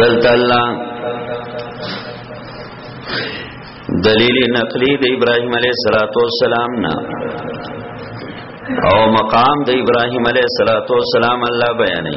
دلت الله دلیل نقلی د ابراهیم علیه الصلاۃ والسلام نه او مقام د ابراهیم علیه الصلاۃ والسلام الله بیانې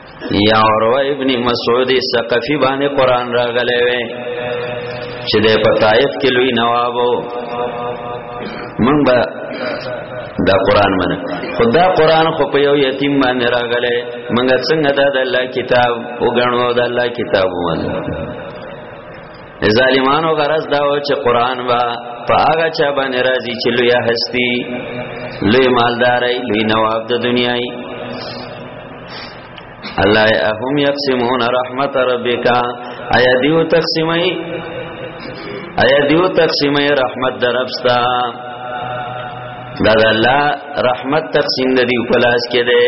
یا عروه ابن مسعود ثقفی باندې قران راغلی وي چې د پتايف کې لوی نوابو مونږ به دا قران منه خدا قران خو په یو یتیم باندې راغلی مونږ څنګه دا د الله کتاب وګڼو د الله کتاب ومنو ظالمانو غرض دا و چې قران با په هغه چا باندې راځي چې لوی هستی لوی مالداري لوی نواب د دنیاي الله اهم یقسمون رحمت ربک ایا دیو تقسیمای ایا دیو تقسیمای رحمت دربستا دا الله رحمت تقسیم دی په لاس کې دی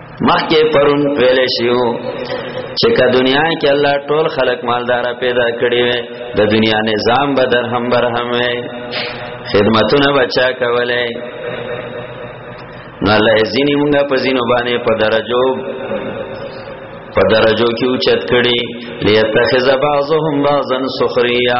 مخکې پرون ویل شو چې کا دنیا کې الله ټول خلق مالدار پیدا کړی وي د دنیا نظام به درهم برهم وي خدمتونه بچا کولای نو الله ځینی موږ په ځینو باندې په درجو په درجو کې اوچت کړي ليتخذ بعضهم بعضا سخريا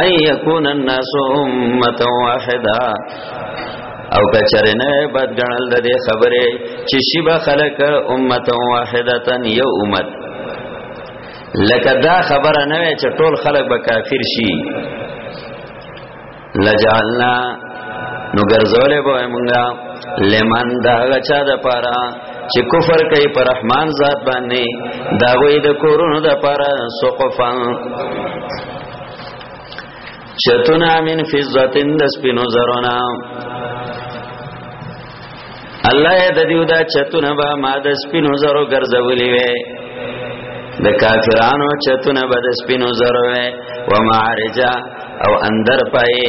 ان یکون الناس امه واحده او کچره نه بد غنل د دې خبره چې شیبه خلق امه واحده یو امت لکه دا خبره نه وي چې ټول خلق به کافر شي لجعلنا نو ګرځولې به مونږه لمن دا غچا د پاره چې کفر کوي پر رحمان ذات باندې دا وې د کورونو د پر سقفن چتنا من فزتن د سپینو زرونا الله د دیو دا چتونه با ما د سپینو زرو ګرځولې وې د کافرانو چتونه به د سپینو زرو وې و معارجا او اندر پای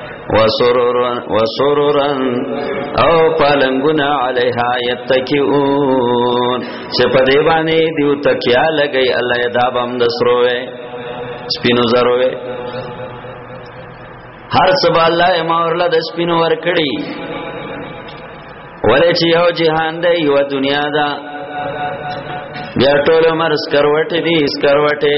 وسرورن وسرورن او پالنګنا علیها یتکئون چې په دی باندې دیو تکیا لګی الله دا بم د سروې سپینو زروې هر سبا الله ما ورله د سپینو ور کړی ولې چې یو جهان دی یو دنیا دا بیا ټول مرز کروټه دي اس کروټه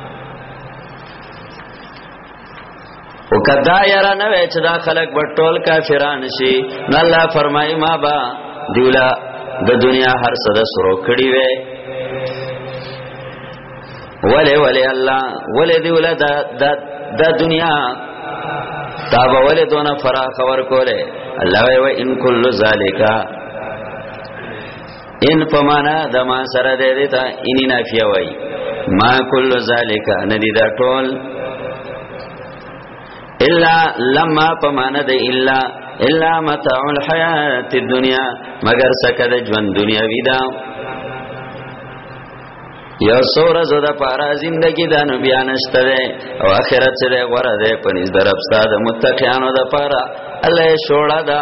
او کدا یرا نه وای چې دا خلک به ټول کافران شي نو الله فرمای ما با دیولا د دنیا هر څه د سرو کړی وې ولی ولی الله ولی دیولا دا دا دا دنیا تا به ولی دونه فرا خبر کوله الله وی ان کل ذالکا ان پمانا د ما سره دې دې ته ان نافیه وای ما کل ذالک ندی دا ټول الا لما پمانا د الا الا متاع الحیات الدنیا مگر سکه د ژوند دنیا ویدا یو سور زده پارا زندگی دا نو بیا نشته ده او آخرت چې ده غره ده پنځ درب استاد متقینانو د پارا الله شوړه ده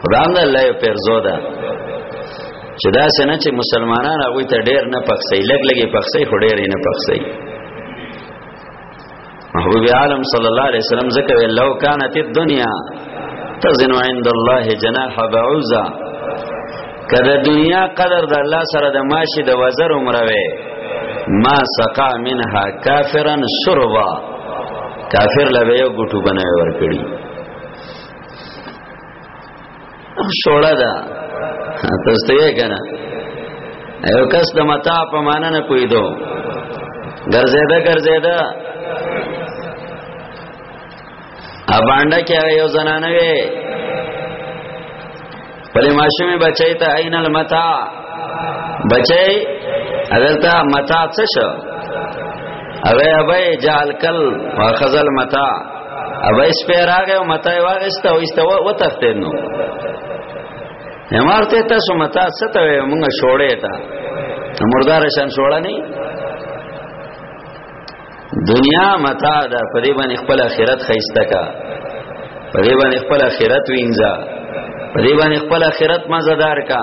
خدام د الله یو پرزو ده چې دا څنګه چې مسلمانان هغه ته ډېر نه پخسي لګ لګي پخسي خو ډېر نه پخسي محبوب عالم صلی الله علیه وسلم زکه لو کانت الدنیا تزن عند الله جناح بعوزه کله دنیا قدر د الله سره د ماشي د وزر عمروي ما سقا منها کافرن شربا کافر لوي یو ګټو بنوي ور کړی شوړه ده تاسو ته یې کنه یو کس د متا په معنا نه پویدو ګرځیدا ګرځیدا ا باندې کې یو زنانه وي پلې ماشومه بچای ته عین المتا بچای حضرتا متا څه شو اوه اوه جال کل واخذل متا او اس په راغه او متای واغسته او است و تخته نو همارته تاسو متا ست وې موږ شوړې تا مردار شان شوړا نه دنیا متا ده په دې باندې خپل آخرت خيسته کا په دې باندې خپل آخرت وینځه په دې باندې خپل آخرت مزدار کا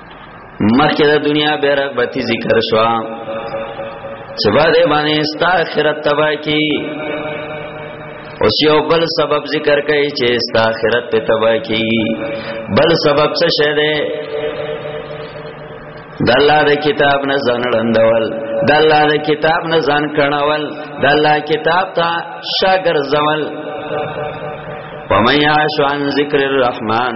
مخکې د دنیا به رغبتی ذکر شو چې باندې باندې ستا آخرت تبا کی اوس یو بل سبب ذکر کوي چې ستا آخرت په تبا کی بل سبب څه شه ده د الله د کتاب نه ځان لندول د الله د کتاب نه ځان کڼول د الله کتاب ته شاګر زول ومن یعش عن ذکر الرحمن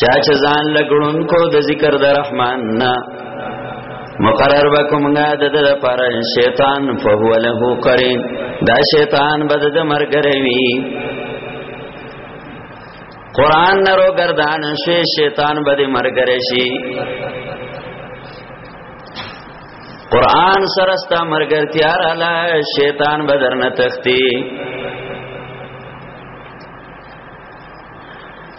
چا چې ځان لګړون کو د ذکر د رحمان نه مقرر وکم نه د د پر شیطان فهو له قرین دا شیطان بد د مرګروي قران نرو گردان شي شیطان بد مرګره شي قران سرستا مرګرتیا را لا شیطان بدر نه تختی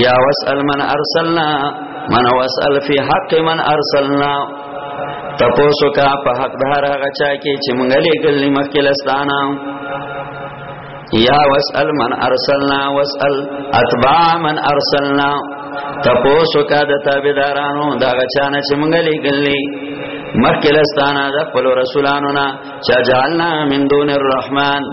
یا واسال من ارسلنا من واسال فی حق من ارسلنا تپوسو کا په حق دار هغه چا کې چې مونږ لګل مخکې لستانا یا واسال من ارسلنا واسال اتباع من ارسلنا تپوسو کا د تابعدارانو دا غچانه چې مونږ لګلې مخکې لستانه د خپل رسولانو نه چا جعلنا من دون الرحمن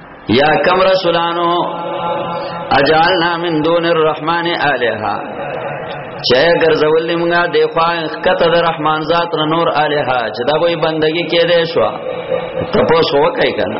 یا کم رسولانو اجعلنا من دون الرحمن الها چه ګرځول موږ د خوا کته د رحمان ذات نه نور الها چې دا وې بندگی کې دې شو تپوس وکای کنه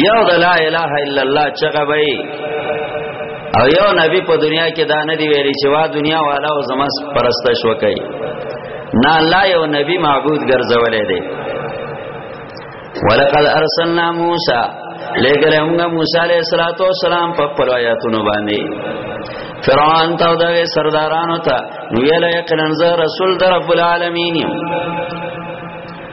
یو د لا اله الا الله چغه وای او یو نبی په دنیا کې دا نه دی ویلي چې وا دنیا والا او زما پرستش وکي نه الله یو نبی معبود ګرځولې دی ولقد ارسلنا موسی لګره موږ موسی علیہ الصلوۃ والسلام په خپل آیاتونو باندې فرعون ته دغه سردارانو ته ویل یقینا رسول در رب العالمین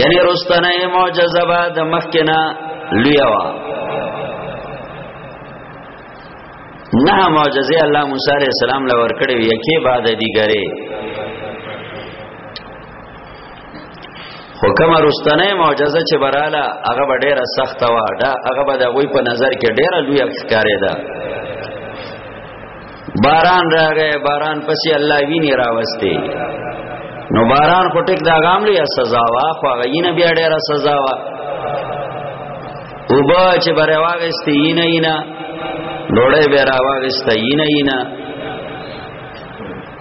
یعنی رستنه معجزه با د مخکنا لیوا نه معجزه الله موسی علیہ السلام لور کړی وی کې بعد دیګره حکم رستنه معجزه چې براله هغه به ډیره سخت وا دا هغه به د وی په نظر کې ډیره لوی ښکارې ده باران راغې باران پسې الله ویني راوستي نو باران خو ټیک دا غام لري سزا وا خو غینه بیا ډیره سزا وا او با چې بره واغستی یینه یینه لوړې به راوغستی یینه یینه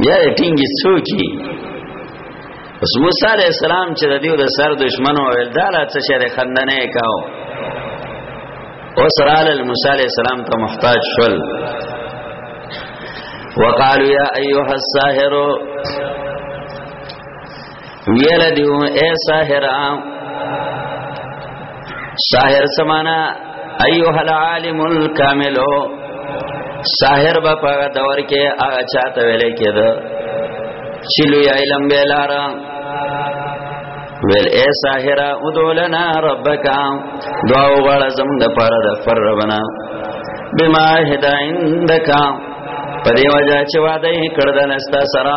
بیا د ټینګې څوکي اوس موسی علی السلام چې د دیو د سر دشمن او ولداله څه شر خندنه کاو اوس رال موسی علی السلام ته محتاج شول وقالو یا ایها الساحر ویل دیو اے ساحر ساحر سمانا ایوه العالم الکاملو ساحر با په دور کې هغه چاته ویل کېده چې لوی علم بیلار ویل اے ساحر ادعو لنا ربک دعا وغواړه زموږ د پاره د فر ربنا بما هدا عندک په دې وجه چې وعده یې کړل نستا سره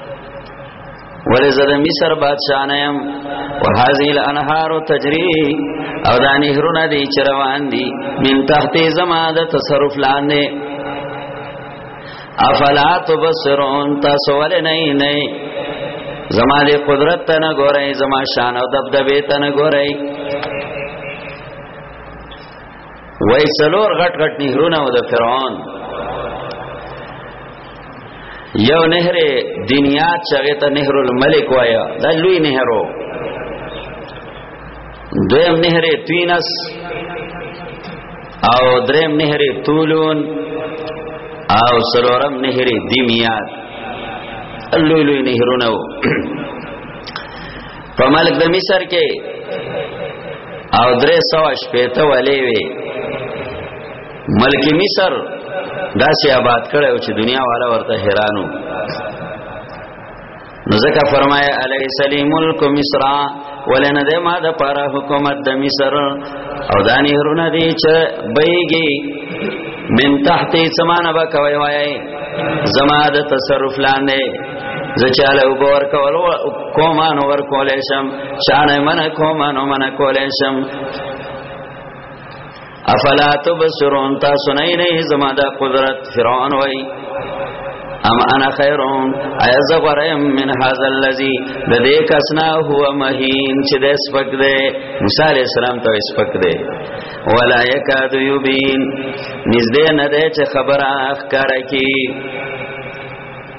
ولې زه د مصر بادشاہ نه يم او هذه الانهار تجري او دا نهرونه دي چې روان دي من تحت زما د تصرف لاندې افلا تبصرون تاسو ولې نه نه زما د قدرت ته نه ګورئ زما شان او دبدبه ته نه ګورئ وای څلور غټ غټ نهرونه او د فرعون یو نهر دنیا چې ته نهر الملک وایا دا لوی نهرو دویم نهر تینس او دریم نهر تولون او سرورم نهر دیمیات لوی لوی نهرونه په ملک د مصر کې او درې سو شپېته ولې وي ملک مصر داسې آباد کړو چې دنیا والا ورته حیرانو نو ځکه فرمایا علی سلیم ملک مصر ولنه د ما د پاره حکومت د مصر او دانی هرونه دی چې بېږي من تحت سمانه بکوي وای زما د تصرف لاندې زه چاله وبور کول کوم نو ور کولې شم چانه من کوم نو من کولې شم افلا تبصرون تاسو نه نه زما د قدرت فرعون وای ام انا خیرون ایا زه غرم من هاذا الذی د دې کسنا هو مهین چې د سپک دی موسی علی السلام ته سپک دی ولا یکاد یبین نږدې نه دی چې خبره اخ کار کی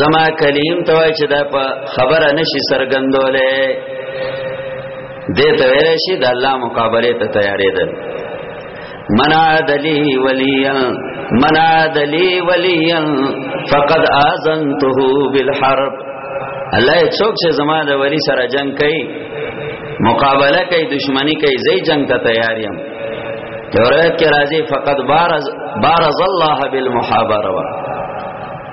زما کلیم ته وای چې دا په خبره نشي سرګندولې دې ته ویل شي د الله مقابله ته تیارې ده منا دلی ولیا منا دلی ولیا فقد اذنته بالحرب الله څوک چې زما د ولی سره جنگ کوي مقابله کوي دشمنی کوي زې جنگ ته تیار یم تورات کې راځي فقط بارز بارز الله بالمحابره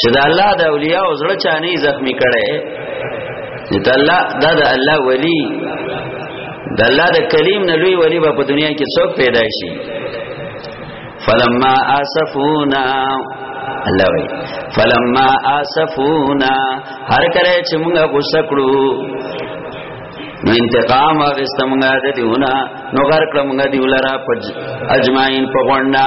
چې د الله د اولیاء او زړه چانه زخمی کړي چې الله دا د الله ولی د الله د کلیم نه لوی ولی په دنیا کې څوک پیدا شي فلما اسفونا الله وی فلما اسفونا هر کله چې موږ غوسه کړو نو انتقام واغست موږ د دیونه نو غر کړ موږ دیولرا پج اجمعین په غونډه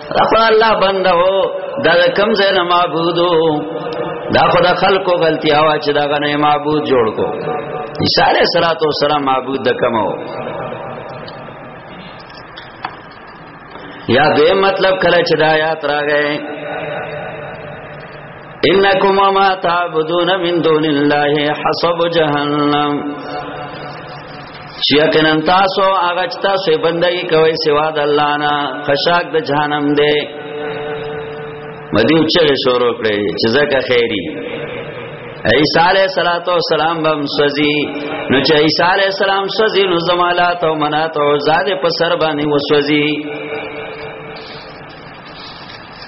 اخوا الله بنده دا کم زین معبودو دا خو د خلکو غلطی هوا چې دا غنه معبود جوړ کو عیسی علیہ الصلوۃ والسلام معبود د کمو یا دې مطلب کله چې دا آیات راغې انکم ما تعبدون من دون الله حسب جهنم چې یقینا تاسو هغه چې تاسو بندګي کوي سوا د الله نه خشاک د جهنم دی مدیو چې شروع کړی چې زکه خیری عیسی علیہ الصلوۃ والسلام بم سوزی نو چې عیسی علیہ السلام سوزی نو زمالات او منات او زاد په سر باندې وسوزی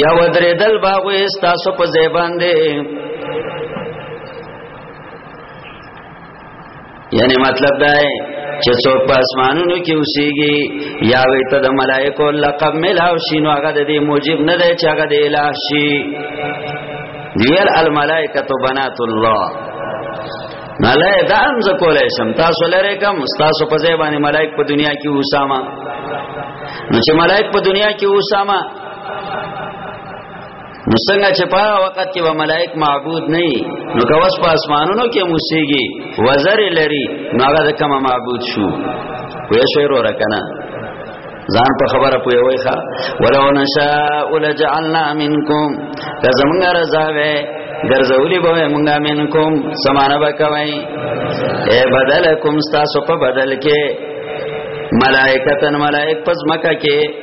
یا ودریدل باغوی ستاسو په ځای باندې یعنی مطلب دا دی چې څوک په اسمانونو کې اوسېږي یا وي ته د ملائکو لقب ملاو شي نو هغه د دې موجب نه دی چې هغه د الٰه شي دیل الملائکه بنات الله ملای دا هم ز کولای شم تاسو لره کوم تاسو په ځای باندې ملائک په دنیا کې اوسامه نو چې ملائک په دنیا کې اوسامه نو څنګه چې په وخت کې به ملائک معبود نه وي نو که وس په اسمانونو کې موسیږي وزر لري نو هغه د کومه معبود شو وې شوی رو رکنه ځان په خبره پوي وای ښا ولو نشاء لجعلنا منکم که زمونږ رضا وې ګرځولې به مونږه منکم سمانه وکوي اے بدلکم تاسو په بدل کې ملائکتن ملائک پس مکه کې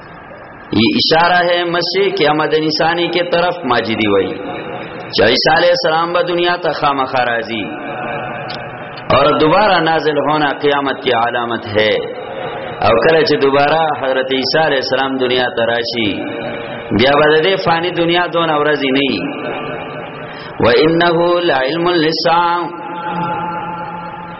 یہ اشارہ ہے مسیح کی آمد انسانی کے طرف ماجدی وئی چا عیسیٰ علیہ السلام با دنیا تا خام خارازی اور دوبارہ نازل ہونا قیامت کی علامت ہے او کله چې دوباره حضرت عیسی علی السلام دنیا ته راشي بیا به د فانی دنیا دون اورځي نه و انه لعلم للساعه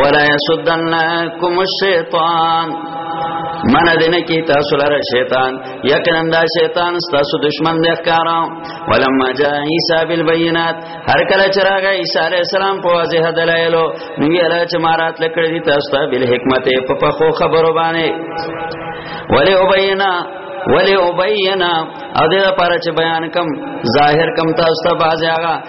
ولا يسدنكم الشيطان من دینه کی تاسو لره شیطان یقینا دا شیطان تاسو دشمن دی ښکارا ولما جاء عیسی بالبينات هر کله چراغ عیسی علی السلام په واضح دلایلو نو یې راچ مارات لکړی دی تاسو ته بل حکمت په پخو خبرو باندې ولی وبینا ولی وبینا او دې لپاره چې بیان کم ظاهر کم تاسو ته باز هغه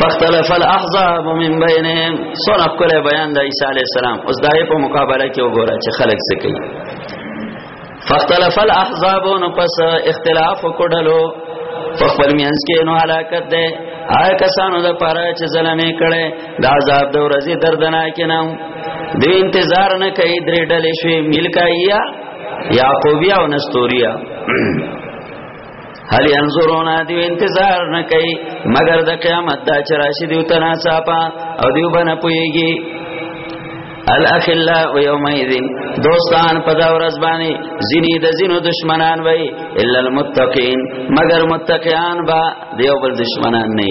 فاختلف الاحزاب من بينهم سره کوله بیان د عیسی علی السلام اوس دای په مقابله کې وګوره چې خلک څه کوي فاختلف الاحزاب نو پس اختلاف وکړلو په خپل مینس کې نو هلاکت ده آیا کسانو د پاره چې ظلمې کړي د عذاب د ورځې دردناک نه دی انتظار نه کوي درې ډلې شوي ملکایا یعقوبیا او نستوریا هل ينظرون دی انتظار نه کوي مگر د قیامت دا چې راشي دی تناسابا او دیو بنه پويږي الاخلاء يومئذ دوستان په دا ورځ باندې زینی د زینو دشمنان وای الا المتقین مگر متقیان با دیو بل دشمنان نه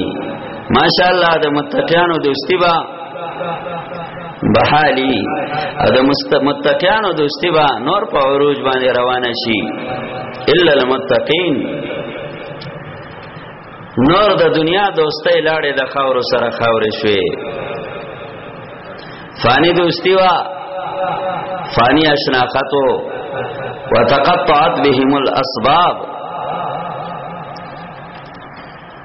ماشاءالله د متقیانو دوستی با بحالی او د متقیانو دوستی با نور په عروج باندې روانه شي الا المتقین نور د دنیا دوستۍ لاړې د خاور سره خاور شوي فانی دوستی وا فانی اشناختو وتقطعت بهم الاسباب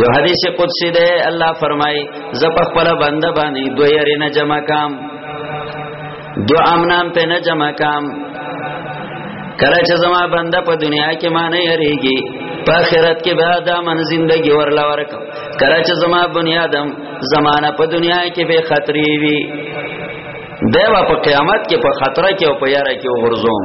یو حدیث قدسی ده الله فرمای ز په خپل بنده باندې دوه یری نه جمع کام دو امنام په نه جمع کام کله چې زما بنده په دنیا کې ما نه یریږي په آخرت کې به دا من زندگی ورلا ورک کله چې زما بنیادم زمانہ په دنیا کې به خطرې وي دیوا په قیامت کې په خطر کې او په یاره کې ورزوم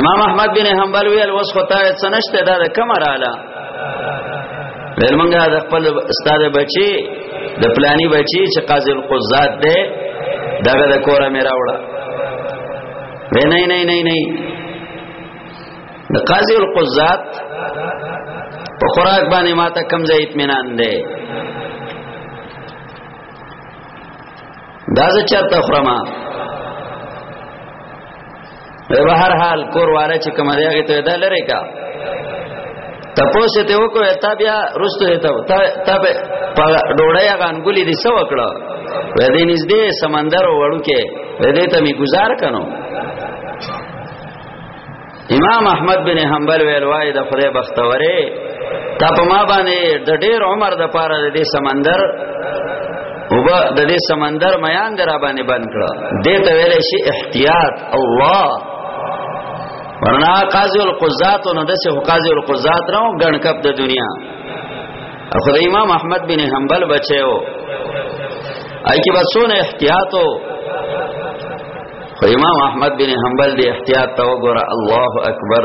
امام احمد بن حنبل ویل وس خو ته سنشته دا کمر اعلی ویل مونږه د خپل استاد بچي د پلاني بچي چې قاضي القضات ده دغه د کوره مې راوړه و نه نه نه نه د قاضي القضات په خوراک باندې ماته کم ځای اطمینان ده دا زه چرته خرمه به هر حال کور والا چې کوم دی هغه ته دا لری کا تپوسه ته وکړه تا بیا رستو ته تا په ډوړی هغه انګولې دي سو وکړه وې دې نږدې سمندر وړو کې وې دې ته می گزار کنو امام احمد بن حنبل ویل وای د خدای بختوره تا په ما باندې د ډیر عمر د پاره د سمندر وبا د دې سمندر میان درا باندې بند کړه دې ته ویل شي احتیاط الله ورنا قاضی القضات نو دسه قاضی القضات راو ګڼ کپ د دنیا خو د امام احمد بن حنبل بچو اي کې بسونه احتیاط خو امام احمد بن حنبل دی احتیاط تو ګره الله اکبر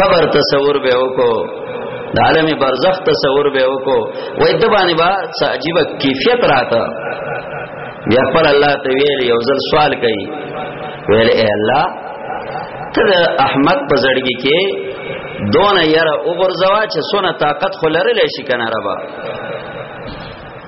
قبر تصور به وکړو د عالم برزخ تصور به وکړو وای د باندې با څه عجیب کیفیت راته بیا پر الله ته ویل یو ځل سوال کوي ویل اے الله ته احمد په زړګي کې دون یره وګرځوا چې سونه طاقت خلره لشي کنه ربا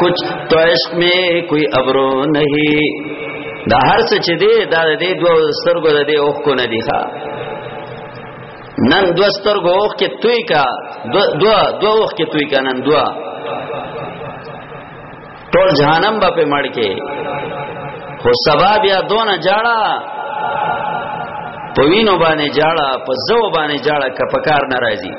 کچھ تو عشق میں کوئی ابرو نہیں دا هر څه چې دی دا د دې دوه سترګو د دې اوخ کو نه دی ښا نن دوه سترګو اوخ کې توی کا دوه دوه اوخ کې توی کا نن دوه ټول جهنم به په مړ کې خو سبا بیا دونه جاړه په وینو باندې جاړه په زو باندې جاړه کپکار ناراضي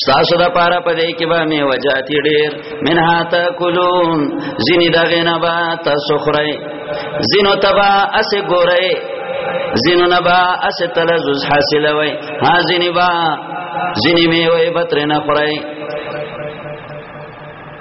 ستاسو د پاره په دې کې به می وجاتی ډیر منها تاکلون زینی د غینا با تاسو خورئ زینو تبا اس ګورئ زینو نبا اس تلذذ حاصل وای ها زینی با زینی می وای بتر نه خورئ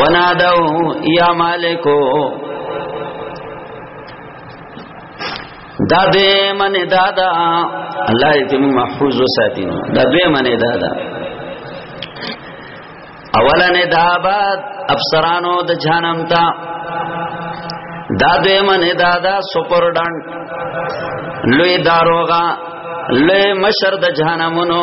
ونادو یا مالکو دا دې منه دادا الله دې موږ محفوظ وساتي نو دا دې منه دادا اولنه دابات افسرانو د جهنم تا دا دې منه دادا سپر ډنډ لوی داروغا لوی مشر د جهنمونو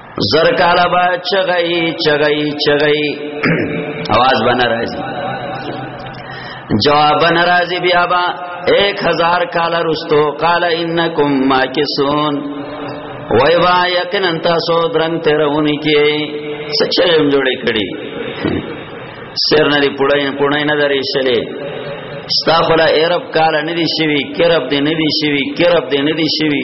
زر کالا با چغی چغی چغی آواز بنا راځي جواب ناراضی بیا با 1000 کال رستو قال انکم ماکسون وای با یقینا تاسو درنګ تیرونی کی سچلم جوړې کړي سر نه دی پړای پړای نه درې شلې ستا خلا ایرب کال نه دی شوی کرب دی نه دی شوی کرب دی نه دی شوی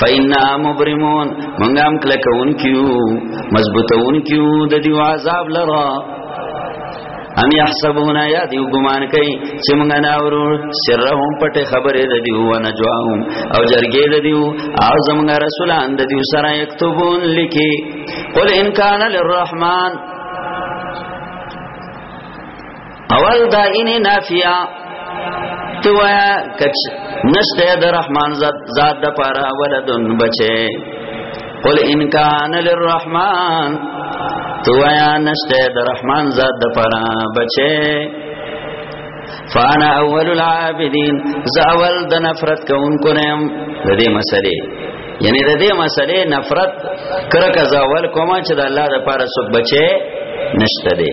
فإنا مبرمون منګه هم کله کون کیو مضبوطون کیو د دې عذاب لرا ام يحسبون يا دي ګمان کوي چې موږ نه اورو سرهم پټه خبره ده دی و نه جوام او جرګې ده دی او زموږ رسولان ده دی سره یكتبون لکی قل ان کان للرحمن اول دا ان نافیا تو وایا کچ نشته د رحمان ذات ذات د پارا ولدن بچي قل ان کان للرحمن تو وایا نشته د رحمان ذات د پارا بچي فانا اول العابدین ز اول د نفرت کوونکو نه هم د دې مسلې یعنی د دې مسلې نفرت کرکه ز اول کومه چې د الله د پاره څوک بچي نشته دی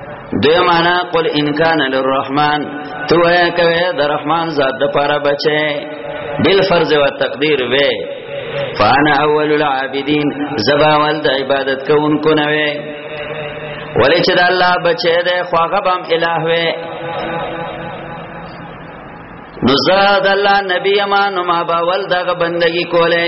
دوی معنا قل ان کان للرحمن تو یا کوي د رحمان ذات د پاره بچي بل فرض و تقدیر وې فانا اول العابدین زبا ول د عبادت کوونکو نه وې ولې چې د الله بچي ده خواغه بم الہ وې نو زاد الله نبی ما نو ما باول دغه بندگی کوله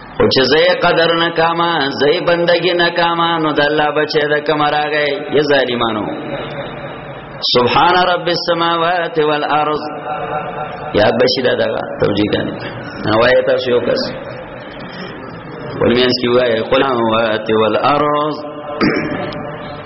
او چې زه قدر نه کاما زه بندګي نه کاما نو د الله بچي د کما راغی یا ظالمانو سبحان رب السماوات والارض یاد بشی دا دا توجیه کنی نوائی تاسو یو کس ولمینس کی وائی قلان وات والارض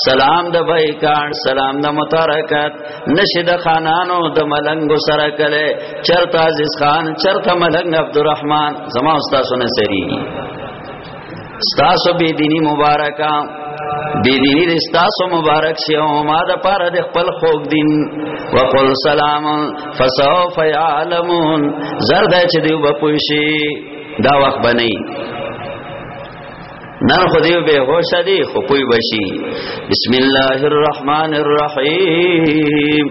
سلام د بایکان سلام د متارکت نشه د خانانو د ملنګ سره کله چرته عزیز خان چرته ملنګ عبدالرحمن زما استاد سونه سری ستاسو بی دینی مبارکا بی دینی د ستاسو مبارک شه او ما د پاره د خپل خوګ دین وقل سلام فسوف يعلمون زرد چې دی وبپوشي دا وخت بنئ نه خو دیو به هوش دی خو پوی بشي بسم الله الرحمن الرحیم